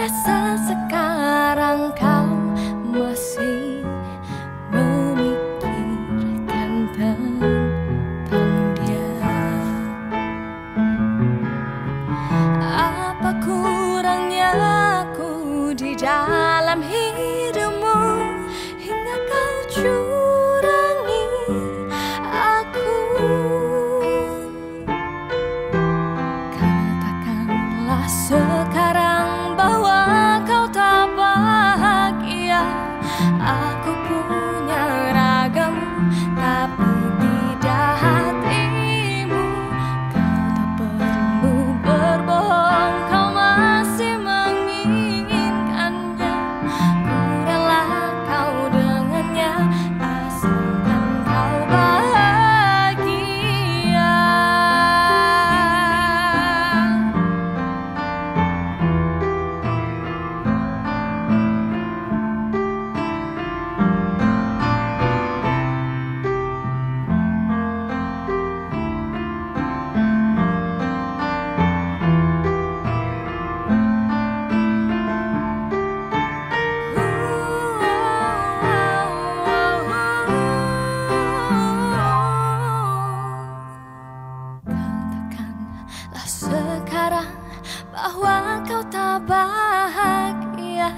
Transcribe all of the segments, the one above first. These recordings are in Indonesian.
corazón. Bahwa kau tak bahagia.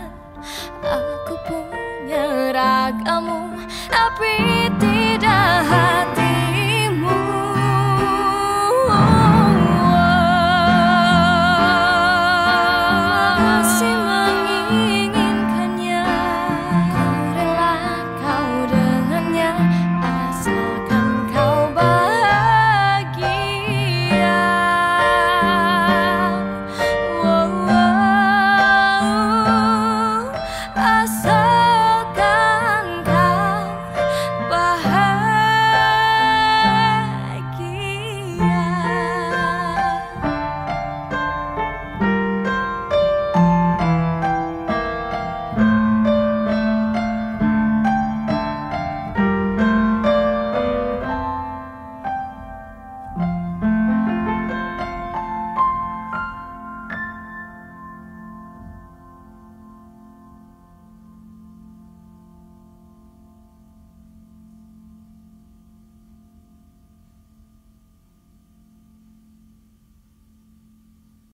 Aku punya ragamu tapi